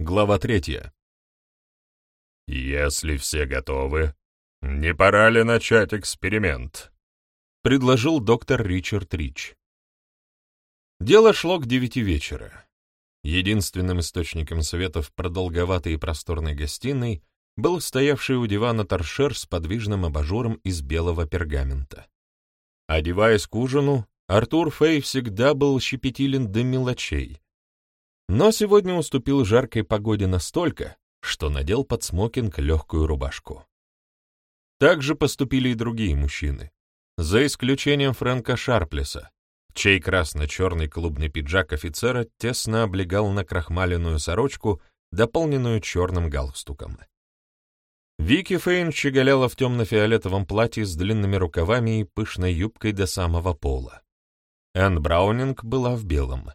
Глава третья. «Если все готовы, не пора ли начать эксперимент?» — предложил доктор Ричард Рич. Дело шло к девяти вечера. Единственным источником света в продолговатой и просторной гостиной был стоявший у дивана торшер с подвижным абажуром из белого пергамента. Одеваясь к ужину, Артур Фей всегда был щепетилен до мелочей. Но сегодня уступил жаркой погоде настолько, что надел под смокинг легкую рубашку. Так же поступили и другие мужчины, за исключением Фрэнка Шарплеса, чей красно-черный клубный пиджак офицера тесно облегал на крахмаленную сорочку, дополненную черным галстуком. Вики Фейн щеголяла в темно-фиолетовом платье с длинными рукавами и пышной юбкой до самого пола. Энн Браунинг была в белом.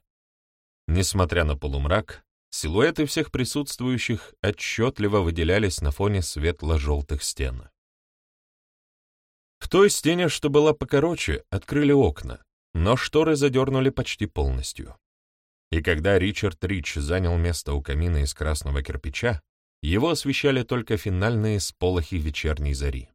Несмотря на полумрак, силуэты всех присутствующих отчетливо выделялись на фоне светло-желтых стен. В той стене, что была покороче, открыли окна, но шторы задернули почти полностью. И когда Ричард Рич занял место у камина из красного кирпича, его освещали только финальные сполохи вечерней зари.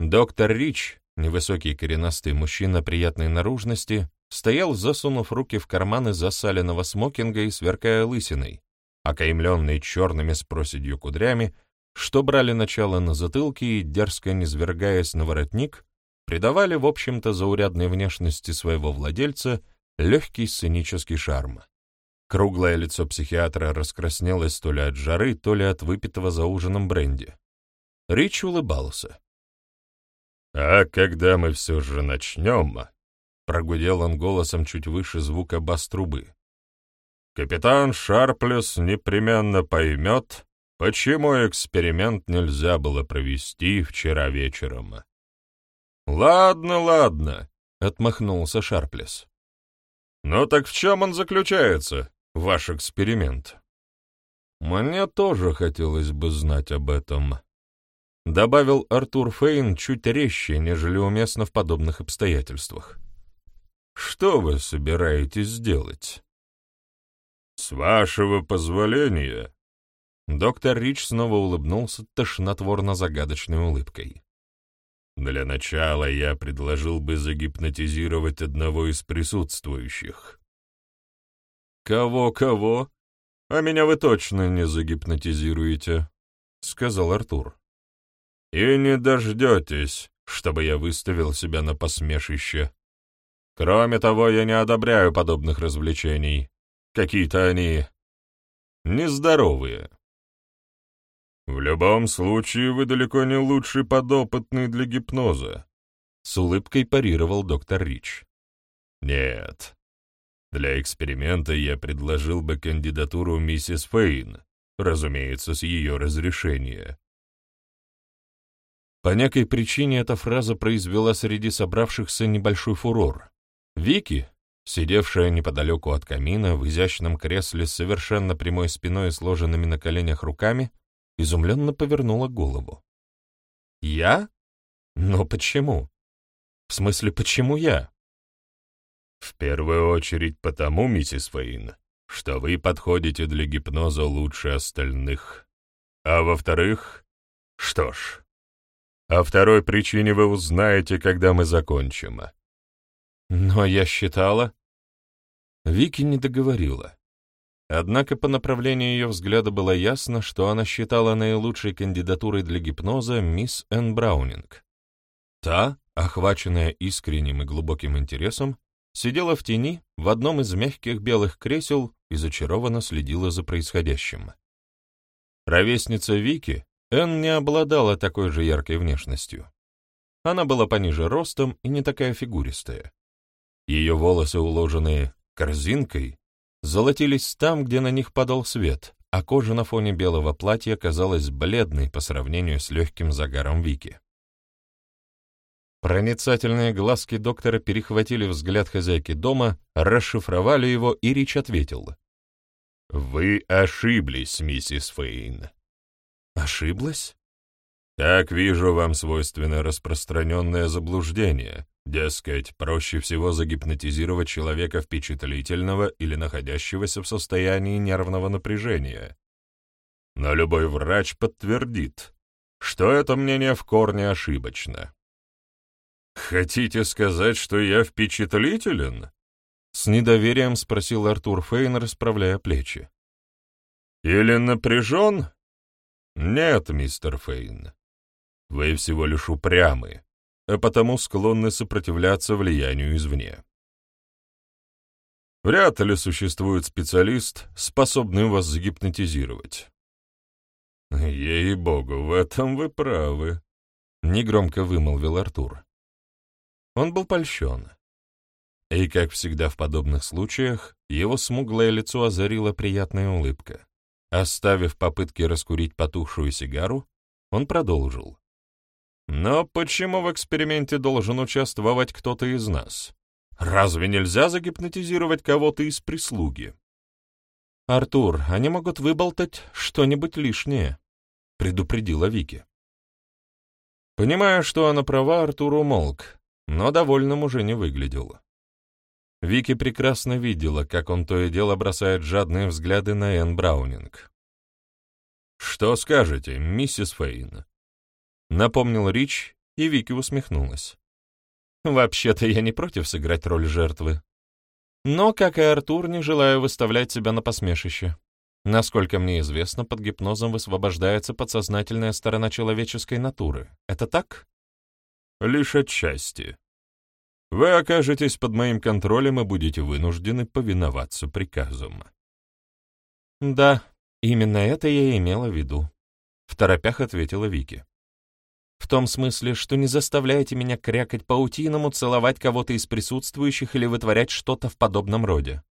Доктор Рич, невысокий коренастый мужчина приятной наружности, стоял, засунув руки в карманы засаленного смокинга и сверкая лысиной, окаймленный черными с проседью кудрями, что брали начало на затылке и, дерзко низвергаясь на воротник, придавали, в общем-то, заурядной внешности своего владельца легкий сценический шарм. Круглое лицо психиатра раскраснелось то ли от жары, то ли от выпитого за ужином бренди. Рич улыбался. «А когда мы все же начнем?» — прогудел он голосом чуть выше звука бас-трубы. «Капитан Шарплюс непременно поймет, почему эксперимент нельзя было провести вчера вечером». «Ладно, ладно», — отмахнулся Шарплес. «Ну так в чем он заключается?» ваш эксперимент. Мне тоже хотелось бы знать об этом, добавил Артур Фейн чуть резче, нежели уместно в подобных обстоятельствах. Что вы собираетесь сделать? С вашего позволения, доктор Рич снова улыбнулся тошнотворно-загадочной улыбкой. Для начала я предложил бы загипнотизировать одного из присутствующих. «Кого-кого? А меня вы точно не загипнотизируете», — сказал Артур. «И не дождетесь, чтобы я выставил себя на посмешище. Кроме того, я не одобряю подобных развлечений. Какие-то они нездоровые». «В любом случае, вы далеко не лучший подопытный для гипноза», — с улыбкой парировал доктор Рич. «Нет, для эксперимента я предложил бы кандидатуру миссис Фейн, разумеется, с ее разрешения. По некой причине эта фраза произвела среди собравшихся небольшой фурор. Вики, сидевшая неподалеку от камина в изящном кресле с совершенно прямой спиной и сложенными на коленях руками, изумленно повернула голову. «Я? Но почему? В смысле, почему я?» В первую очередь потому, миссис Фейн, что вы подходите для гипноза лучше остальных. А во-вторых, что ж, о второй причине вы узнаете, когда мы закончим. Но я считала... Вики не договорила. Однако по направлению ее взгляда было ясно, что она считала наилучшей кандидатурой для гипноза мисс Энн Браунинг. Та, охваченная искренним и глубоким интересом, сидела в тени в одном из мягких белых кресел и зачарованно следила за происходящим. Ровесница Вики, Энн не обладала такой же яркой внешностью. Она была пониже ростом и не такая фигуристая. Ее волосы, уложенные корзинкой, золотились там, где на них падал свет, а кожа на фоне белого платья казалась бледной по сравнению с легким загаром Вики. Проницательные глазки доктора перехватили взгляд хозяйки дома, расшифровали его, и Рич ответил. «Вы ошиблись, миссис Фейн». «Ошиблась?» «Так вижу, вам свойственно распространенное заблуждение. Дескать, проще всего загипнотизировать человека впечатлительного или находящегося в состоянии нервного напряжения. но любой врач подтвердит, что это мнение в корне ошибочно. «Хотите сказать, что я впечатлителен?» С недоверием спросил Артур Фейн, расправляя плечи. «Или напряжен?» «Нет, мистер Фейн. Вы всего лишь упрямы, а потому склонны сопротивляться влиянию извне. Вряд ли существует специалист, способный вас загипнотизировать. «Ей-богу, в этом вы правы», — негромко вымолвил Артур. Он был польщен. И, как всегда в подобных случаях, его смуглое лицо озарила приятная улыбка. Оставив попытки раскурить потухшую сигару, он продолжил. «Но почему в эксперименте должен участвовать кто-то из нас? Разве нельзя загипнотизировать кого-то из прислуги?» «Артур, они могут выболтать что-нибудь лишнее», — предупредила Вики. Понимая, что она права, Артур умолк, но довольным уже не выглядел. Вики прекрасно видела, как он то и дело бросает жадные взгляды на Энн Браунинг. «Что скажете, миссис Фейн?» Напомнил Рич, и Вики усмехнулась. «Вообще-то я не против сыграть роль жертвы. Но, как и Артур, не желаю выставлять себя на посмешище. Насколько мне известно, под гипнозом высвобождается подсознательная сторона человеческой натуры. Это так?» «Лишь отчасти», вы окажетесь под моим контролем и будете вынуждены повиноваться приказам. Да, именно это я и имела в виду, в торопях ответила Вики. В том смысле, что не заставляете меня крякать паутиному, целовать кого-то из присутствующих или вытворять что-то в подобном роде.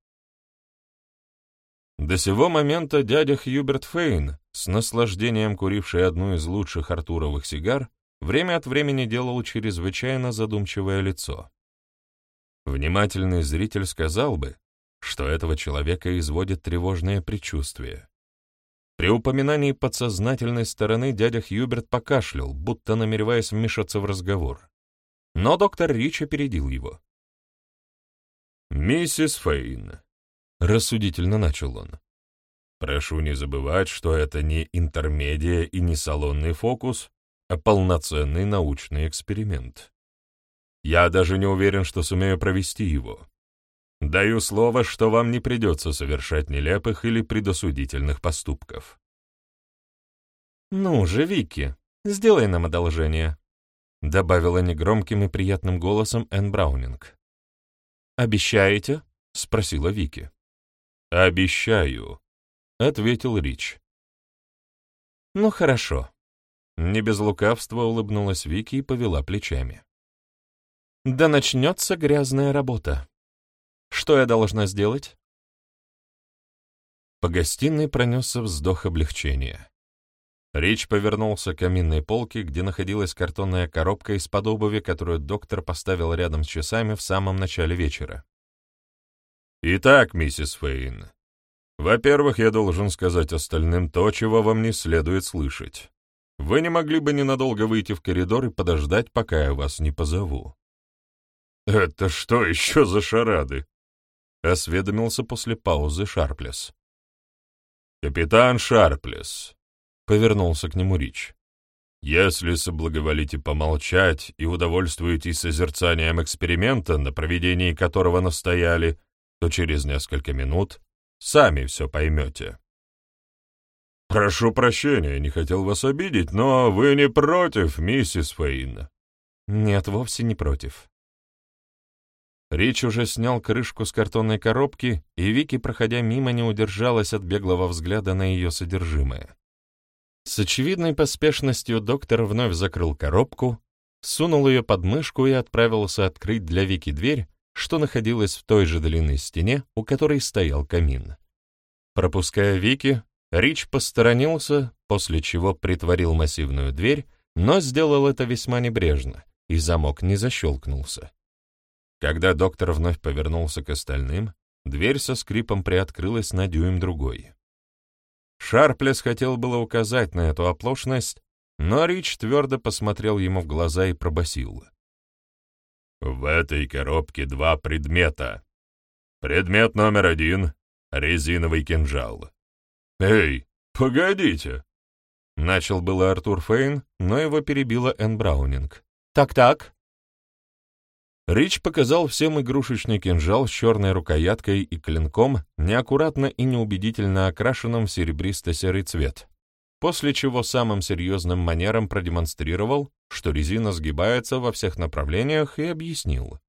До сего момента дядя Хьюберт Фейн, с наслаждением куривший одну из лучших Артуровых сигар, время от времени делал чрезвычайно задумчивое лицо. Внимательный зритель сказал бы, что этого человека изводит тревожное предчувствие. При упоминании подсознательной стороны дядя Хьюберт покашлял, будто намереваясь вмешаться в разговор. Но доктор Рич опередил его. «Миссис Фейн», — рассудительно начал он, — «прошу не забывать, что это не интермедия и не салонный фокус, а полноценный научный эксперимент. Я даже не уверен, что сумею провести его. Даю слово, что вам не придется совершать нелепых или предосудительных поступков. «Ну же, Вики, сделай нам одолжение», — добавила негромким и приятным голосом Энн Браунинг. «Обещаете?» — спросила Вики. «Обещаю», — ответил Рич. «Ну хорошо». Не без лукавства улыбнулась Вики и повела плечами. Да начнется грязная работа. Что я должна сделать? По гостиной пронесся вздох облегчения. Рич повернулся к каминной полке, где находилась картонная коробка из-под обуви, которую доктор поставил рядом с часами в самом начале вечера. «Итак, миссис Фейн, во-первых, я должен сказать остальным то, чего вам не следует слышать. Вы не могли бы ненадолго выйти в коридор и подождать, пока я вас не позову?» «Это что еще за шарады?» — осведомился после паузы Шарплес. «Капитан Шарплес», — повернулся к нему Рич, — «если соблаговолите помолчать и удовольствуетесь созерцанием эксперимента, на проведении которого настояли, то через несколько минут сами все поймете». «Прошу прощения, не хотел вас обидеть, но вы не против, миссис Фейн?» «Нет, вовсе не против», Рич уже снял крышку с картонной коробки, и Вики, проходя мимо, не удержалась от беглого взгляда на ее содержимое. С очевидной поспешностью доктор вновь закрыл коробку, сунул ее под мышку и отправился открыть для Вики дверь, что находилась в той же длинной стене, у которой стоял камин. Пропуская Вики, Рич посторонился, после чего притворил массивную дверь, но сделал это весьма небрежно, и замок не защелкнулся. Когда доктор вновь повернулся к остальным, дверь со скрипом приоткрылась на дюйм другой. Шарплес хотел было указать на эту оплошность, но Рич твердо посмотрел ему в глаза и пробасил. «В этой коробке два предмета. Предмет номер один — резиновый кинжал. Эй, «Погодите!» — начал было Артур Фейн, но его перебила Энн Браунинг. «Так-так». Рич показал всем игрушечный кинжал с черной рукояткой и клинком, неаккуратно и неубедительно окрашенным в серебристо-серый цвет, после чего самым серьезным манером продемонстрировал, что резина сгибается во всех направлениях, и объяснил.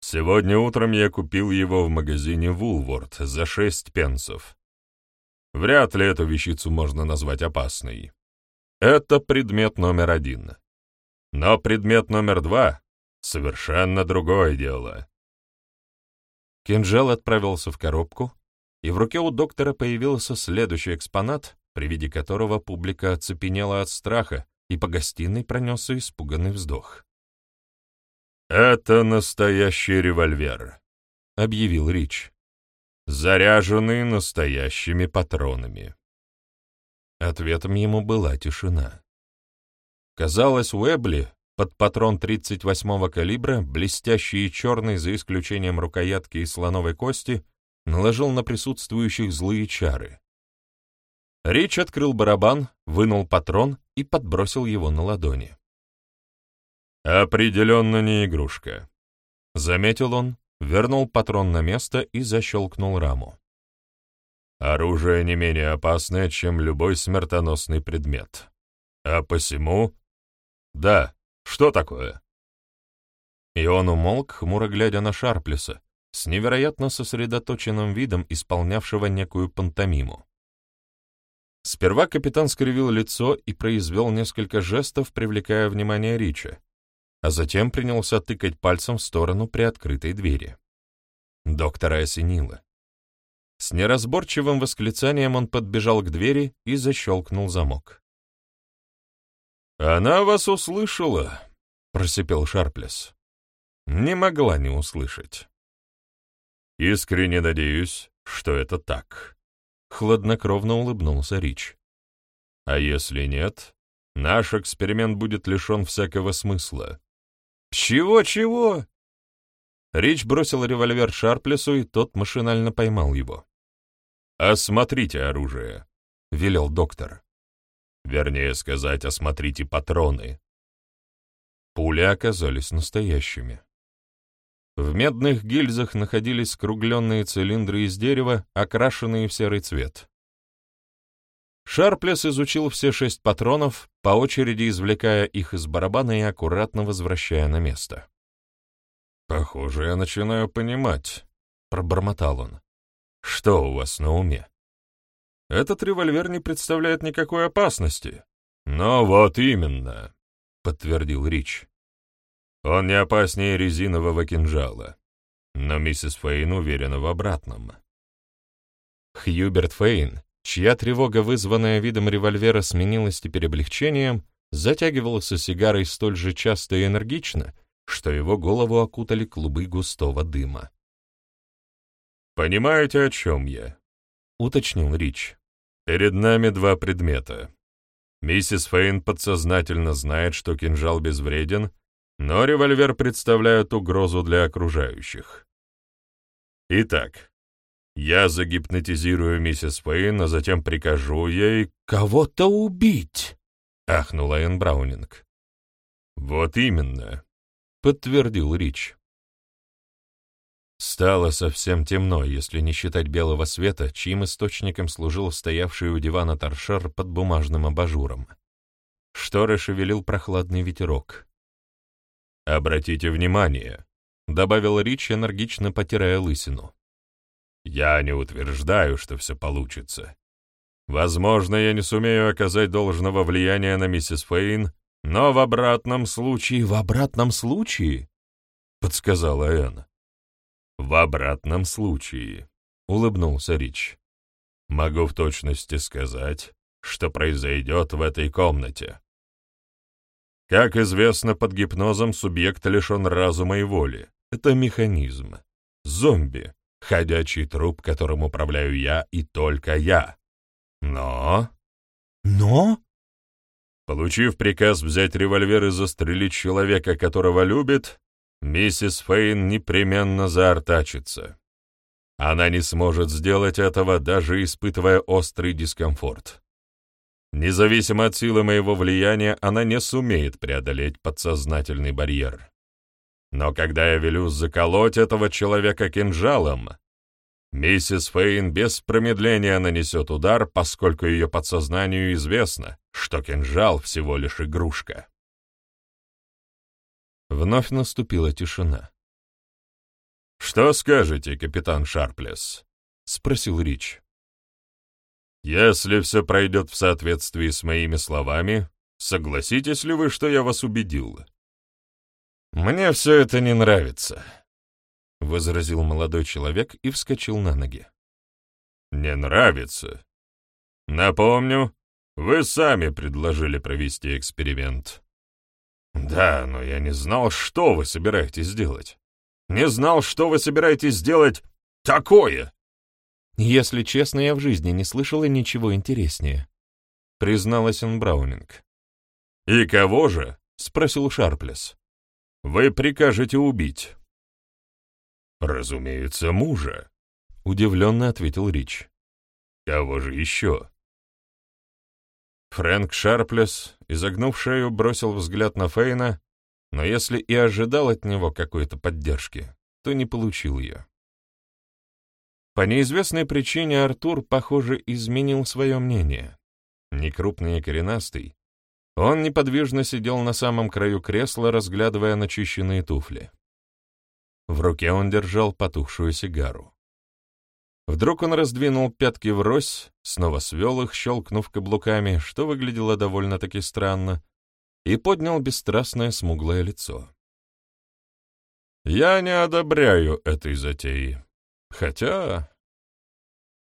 «Сегодня утром я купил его в магазине Вулворд за шесть пенсов. Вряд ли эту вещицу можно назвать опасной. Это предмет номер один. Но предмет номер два — совершенно другое дело». Кинжал отправился в коробку, и в руке у доктора появился следующий экспонат, при виде которого публика оцепенела от страха, и по гостиной пронесся испуганный вздох. «Это настоящий револьвер», — объявил Рич, заряженный настоящими патронами. Ответом ему была тишина. Казалось, Уэбли под патрон 38-го калибра, блестящий и черный, за исключением рукоятки и слоновой кости, наложил на присутствующих злые чары. Рич открыл барабан, вынул патрон и подбросил его на ладони. «Определенно не игрушка», — заметил он, вернул патрон на место и защелкнул раму. «Оружие не менее опасное, чем любой смертоносный предмет. А посему...» «Да, что такое?» И он умолк, хмуро глядя на Шарплеса, с невероятно сосредоточенным видом исполнявшего некую пантомиму. Сперва капитан скривил лицо и произвел несколько жестов, привлекая внимание Рича, а затем принялся тыкать пальцем в сторону приоткрытой двери. Доктора осенило. С неразборчивым восклицанием он подбежал к двери и защелкнул замок. «Она вас услышала», — просипел Шарплес. «Не могла не услышать». «Искренне надеюсь, что это так», — хладнокровно улыбнулся Рич. «А если нет, наш эксперимент будет лишен всякого смысла. «Чего-чего?» Рич бросил револьвер Шарплесу, и тот машинально поймал его. «Осмотрите оружие», — велел доктор. «Вернее сказать, осмотрите патроны». Пули оказались настоящими. В медных гильзах находились скругленные цилиндры из дерева, окрашенные в серый цвет. Шарплес изучил все шесть патронов, по очереди извлекая их из барабана и аккуратно возвращая на место. «Похоже, я начинаю понимать», — пробормотал он. «Что у вас на уме?» «Этот револьвер не представляет никакой опасности». «Но вот именно», — подтвердил Рич. «Он не опаснее резинового кинжала». Но миссис Фейн уверена в обратном. Хьюберт Фейн чья тревога, вызванная видом револьвера, сменилась теперь облегчением, затягивался сигарой столь же часто и энергично, что его голову окутали клубы густого дыма. «Понимаете, о чем я?» — уточнил Рич. «Перед нами два предмета. Миссис Фейн подсознательно знает, что кинжал безвреден, но револьвер представляет угрозу для окружающих. Итак, я загипнотизирую миссис Фейн, а затем прикажу ей кого-то убить, — ахнула Энн Браунинг. Вот именно, — подтвердил Рич. Стало совсем темно, если не считать белого света, чьим источником служил стоявший у дивана торшер под бумажным абажуром. Шторы шевелил прохладный ветерок. «Обратите внимание», — добавил Рич, энергично потирая лысину. Я не утверждаю, что все получится. Возможно, я не сумею оказать должного влияния на миссис Фейн, но в обратном случае... В обратном случае? Подсказала Энн. В обратном случае, улыбнулся Рич. Могу в точности сказать, что произойдет в этой комнате. Как известно, под гипнозом субъект лишен разума и воли. Это механизм. Зомби, ходячий труп, которым управляю я и только я. Но... Но? Получив приказ взять револьвер и застрелить человека, которого любит, миссис Фейн непременно заортачится. Она не сможет сделать этого, даже испытывая острый дискомфорт. Независимо от силы моего влияния, она не сумеет преодолеть подсознательный барьер. Но когда я велю заколоть этого человека кинжалом, миссис Фейн без промедления нанесет удар, поскольку ее подсознанию известно, что кинжал всего лишь игрушка. Вновь наступила тишина. «Что скажете, капитан Шарплес?» — спросил Рич. «Если все пройдет в соответствии с моими словами, согласитесь ли вы, что я вас убедил?» «Мне все это не нравится», — возразил молодой человек и вскочил на ноги. «Не нравится? Напомню, вы сами предложили провести эксперимент». «Да, но я не знал, что вы собираетесь сделать. Не знал, что вы собираетесь сделать такое!» «Если честно, я в жизни не слышала ничего интереснее», — призналась он Браунинг. «И кого же?» — спросил Шарплес вы прикажете убить?» «Разумеется, мужа», — удивленно ответил Рич. «Кого же еще?» Фрэнк Шарплес, изогнув шею, бросил взгляд на Фейна, но если и ожидал от него какой-то поддержки, то не получил ее. По неизвестной причине Артур, похоже, изменил свое мнение. Некрупный и коренастый, он неподвижно сидел на самом краю кресла, разглядывая начищенные туфли. В руке он держал потухшую сигару. Вдруг он раздвинул пятки врозь, снова свел их, щелкнув каблуками, что выглядело довольно-таки странно, и поднял бесстрастное смуглое лицо. «Я не одобряю этой затеи. Хотя...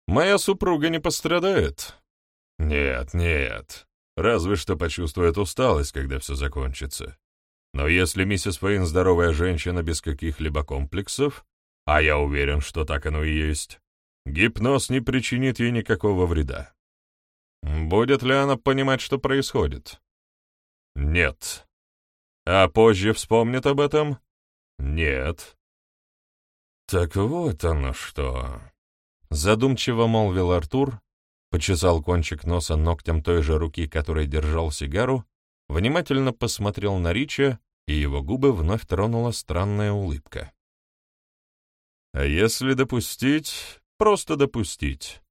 Моя супруга не пострадает. Нет, нет. Разве что почувствует усталость, когда все закончится. Но если миссис Фейн здоровая женщина без каких-либо комплексов, а я уверен, что так оно и есть, гипноз не причинит ей никакого вреда. Будет ли она понимать, что происходит? Нет. А позже вспомнит об этом? Нет. Так вот оно что. Задумчиво молвил Артур, почесал кончик носа ногтем той же руки, которой держал сигару, внимательно посмотрел на Рича, и его губы вновь тронула странная улыбка. «А если допустить, просто допустить,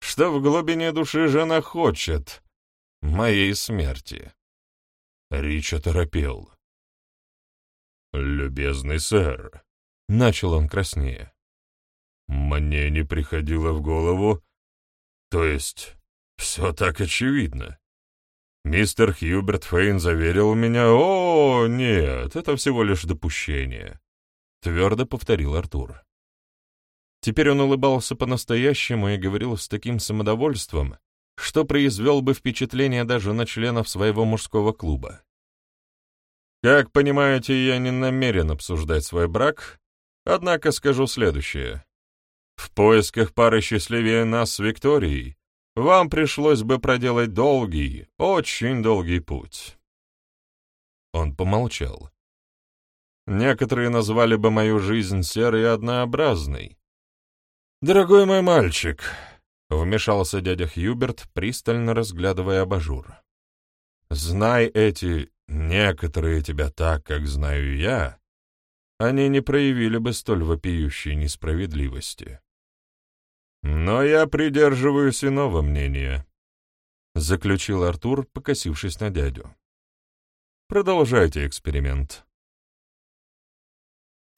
что в глубине души жена хочет моей смерти?» Рич оторопел. «Любезный сэр», — начал он краснее, — «мне не приходило в голову, то есть, все так очевидно. Мистер Хьюберт Фейн заверил меня, «О, нет, это всего лишь допущение», — твердо повторил Артур. Теперь он улыбался по-настоящему и говорил с таким самодовольством, что произвел бы впечатление даже на членов своего мужского клуба. Как понимаете, я не намерен обсуждать свой брак, однако скажу следующее. В поисках пары счастливее нас с Викторией вам пришлось бы проделать долгий, очень долгий путь. Он помолчал. Некоторые назвали бы мою жизнь серой и однообразной. «Дорогой мой мальчик», — вмешался дядя Хьюберт, пристально разглядывая абажур, — «знай эти некоторые тебя так, как знаю я, они не проявили бы столь вопиющей несправедливости. «Но я придерживаюсь иного мнения», — заключил Артур, покосившись на дядю. «Продолжайте эксперимент».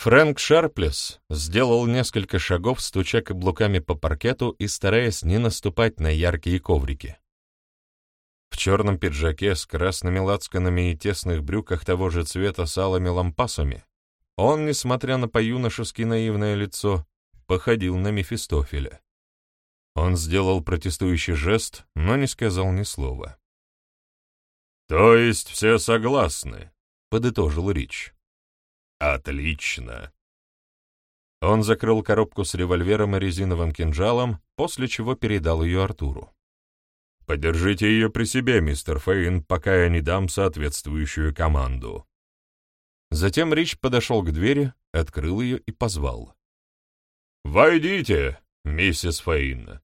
Фрэнк Шарплес сделал несколько шагов, стуча каблуками по паркету и стараясь не наступать на яркие коврики. В черном пиджаке с красными лацканами и тесных брюках того же цвета с алыми лампасами он, несмотря на по-юношески наивное лицо, походил на Мефистофеля. Он сделал протестующий жест, но не сказал ни слова. «То есть все согласны?» — подытожил Рич. «Отлично!» Он закрыл коробку с револьвером и резиновым кинжалом, после чего передал ее Артуру. «Подержите ее при себе, мистер Фейн, пока я не дам соответствующую команду». Затем Рич подошел к двери, открыл ее и позвал. «Войдите, миссис Фаинна».